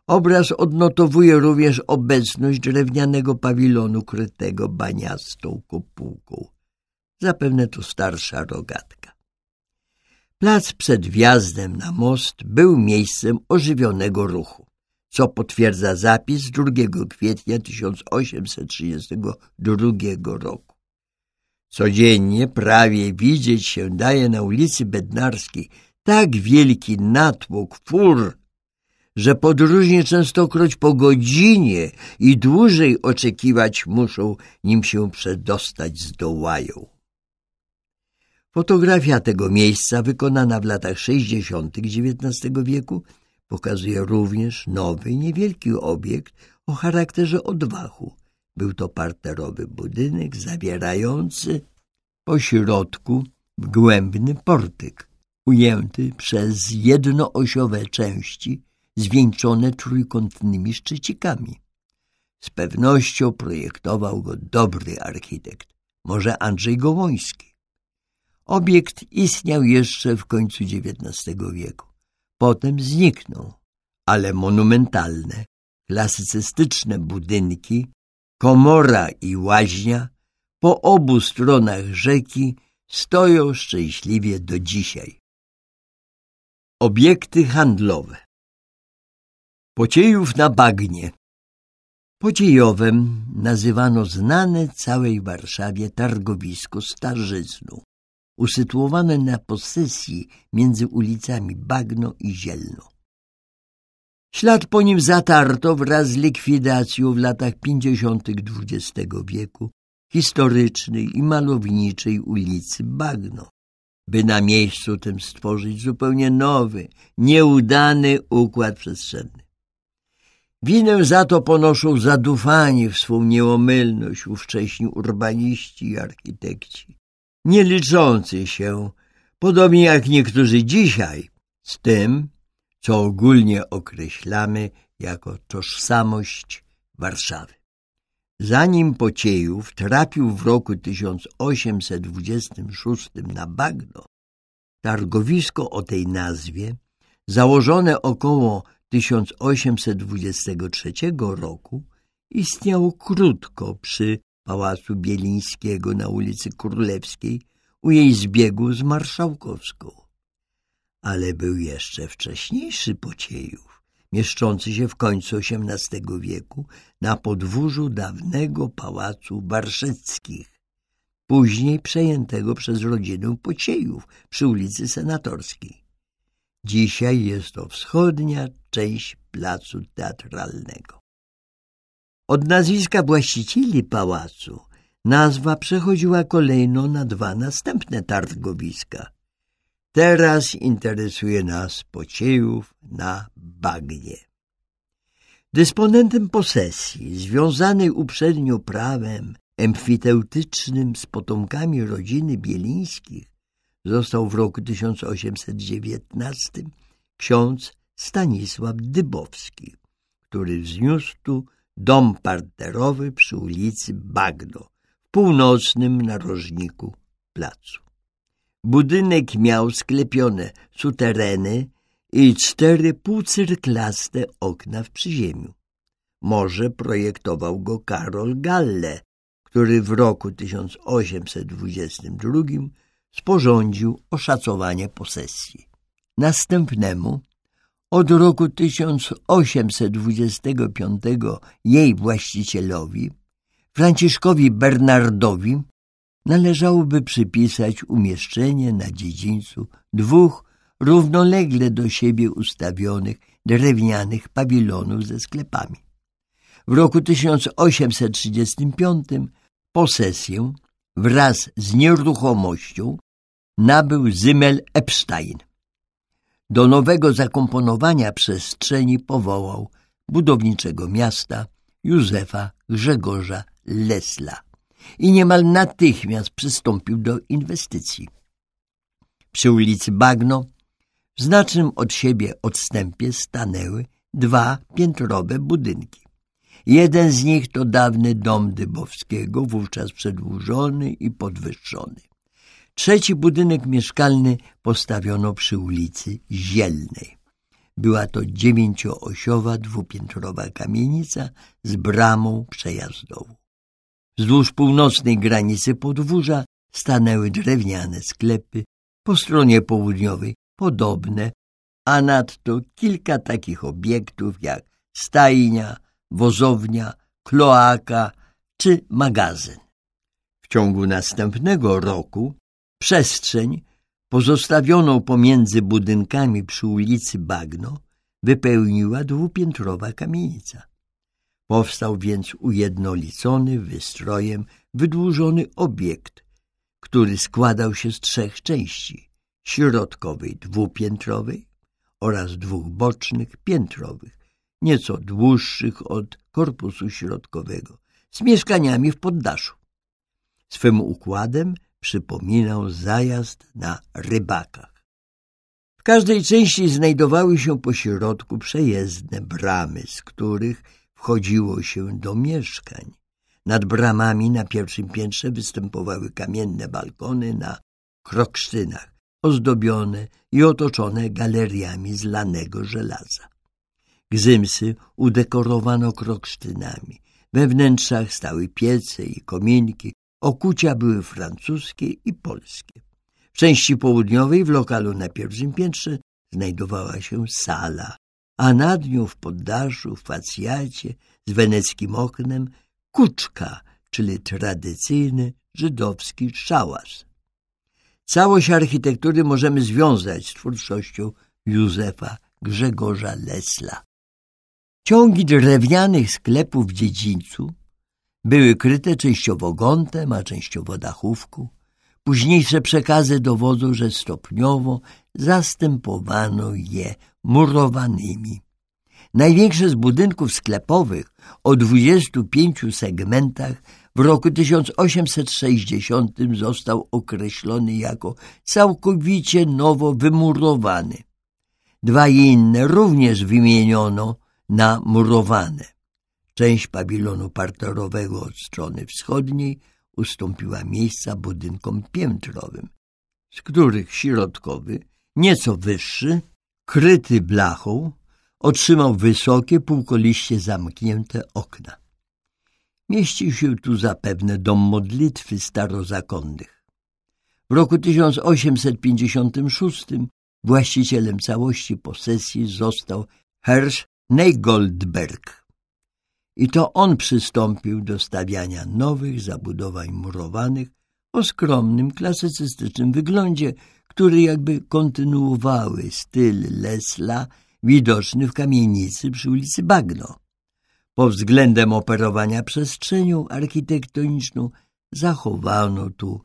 Obraz odnotowuje również obecność drewnianego pawilonu krytego baniastą kopułką. Zapewne to starsza rogatka. Plac przed wjazdem na most był miejscem ożywionego ruchu, co potwierdza zapis 2 kwietnia 1832 roku. Codziennie prawie widzieć się daje na ulicy Bednarskiej tak wielki natłok fur, że podróżni częstokroć po godzinie i dłużej oczekiwać muszą, nim się przedostać zdołają. Fotografia tego miejsca, wykonana w latach 60. XIX wieku, pokazuje również nowy, niewielki obiekt o charakterze odwachu. Był to parterowy budynek zawierający po środku głębny portyk. ujęty przez jednoosiowe części zwieńczone trójkątnymi szczycikami. Z pewnością projektował go dobry architekt, może Andrzej Gołoński. Obiekt istniał jeszcze w końcu XIX wieku. Potem zniknął, ale monumentalne, klasycystyczne budynki, komora i łaźnia po obu stronach rzeki stoją szczęśliwie do dzisiaj. Obiekty handlowe Pociejów na bagnie Pociejowem nazywano znane całej Warszawie targowisko Starzyznu usytuowane na posesji między ulicami Bagno i Zielno. Ślad po nim zatarto wraz z likwidacją w latach pięćdziesiątych XX wieku historycznej i malowniczej ulicy Bagno, by na miejscu tym stworzyć zupełnie nowy, nieudany układ przestrzenny. Winę za to ponoszą zadufani w swą nieomylność ówcześni urbaniści i architekci, nie liczący się, podobnie jak niektórzy dzisiaj, z tym, co ogólnie określamy jako tożsamość Warszawy. Zanim Pociejów trafił w roku 1826 na bagno, targowisko o tej nazwie, założone około 1823 roku, istniało krótko przy Pałacu Bielińskiego na ulicy Królewskiej u jej zbiegu z Marszałkowską. Ale był jeszcze wcześniejszy Pociejów, mieszczący się w końcu XVIII wieku na podwórzu dawnego Pałacu Warszyckich, później przejętego przez rodzinę Pociejów przy ulicy Senatorskiej. Dzisiaj jest to wschodnia część placu teatralnego. Od nazwiska właścicieli pałacu nazwa przechodziła kolejno na dwa następne targowiska. Teraz interesuje nas Pociejów na bagnie. Dysponentem posesji, związanej uprzednio prawem emfiteutycznym z potomkami rodziny Bielińskich, został w roku 1819 ksiądz Stanisław Dybowski, który wzniósł tu dom parterowy przy ulicy Bagno, w północnym narożniku placu. Budynek miał sklepione sutereny i cztery półcyrklaste okna w przyziemiu. Może projektował go Karol Galle, który w roku 1822 sporządził oszacowanie posesji. Następnemu od roku 1825 jej właścicielowi, Franciszkowi Bernardowi, należałoby przypisać umieszczenie na dziedzińcu dwóch równolegle do siebie ustawionych drewnianych pawilonów ze sklepami. W roku 1835 posesję wraz z nieruchomością nabył Zymel Epstein – do nowego zakomponowania przestrzeni powołał budowniczego miasta Józefa Grzegorza Lesla i niemal natychmiast przystąpił do inwestycji. Przy ulicy Bagno w znacznym od siebie odstępie stanęły dwa piętrowe budynki. Jeden z nich to dawny dom Dybowskiego, wówczas przedłużony i podwyższony. Trzeci budynek mieszkalny postawiono przy ulicy Zielnej. Była to dziewięcioosiowa, dwupiętrowa kamienica z bramą przejazdową. Wzdłuż północnej granicy podwórza stanęły drewniane sklepy, po stronie południowej podobne, a nadto kilka takich obiektów jak stajnia, wozownia, kloaka czy magazyn. W ciągu następnego roku Przestrzeń pozostawioną pomiędzy budynkami przy ulicy Bagno wypełniła dwupiętrowa kamienica. Powstał więc ujednolicony wystrojem wydłużony obiekt, który składał się z trzech części środkowej dwupiętrowej oraz dwóch bocznych piętrowych, nieco dłuższych od korpusu środkowego, z mieszkaniami w poddaszu. Swym układem przypominał zajazd na rybakach. W każdej części znajdowały się po środku przejezdne bramy, z których wchodziło się do mieszkań. Nad bramami na pierwszym piętrze występowały kamienne balkony na kroksztynach, ozdobione i otoczone galeriami z lanego żelaza. Gzymsy udekorowano kroksztynami. We wnętrzach stały piece i kominki, okucia były francuskie i polskie. W części południowej w lokalu na pierwszym piętrze znajdowała się sala, a nad nią w poddaszu, w facjacie z weneckim oknem kuczka, czyli tradycyjny żydowski szałas. Całość architektury możemy związać z twórczością Józefa Grzegorza Lesla. Ciągi drewnianych sklepów w dziedzińcu były kryte częściowo gątem, a częściowo dachówką. Późniejsze przekazy dowodzą, że stopniowo zastępowano je murowanymi. Największy z budynków sklepowych o 25 segmentach w roku 1860 został określony jako całkowicie nowo wymurowany. Dwa inne również wymieniono na murowane. Część pawilonu parterowego od strony wschodniej ustąpiła miejsca budynkom piętrowym, z których środkowy, nieco wyższy, kryty blachą, otrzymał wysokie, półkoliście zamknięte okna. Mieścił się tu zapewne dom modlitwy starozakonnych. W roku 1856 właścicielem całości posesji został Hersch Neygoldberg. I to on przystąpił do stawiania nowych zabudowań murowanych o skromnym, klasycystycznym wyglądzie, które jakby kontynuowały styl Lesla widoczny w kamienicy przy ulicy Bagno. Pod względem operowania przestrzenią architektoniczną zachowano tu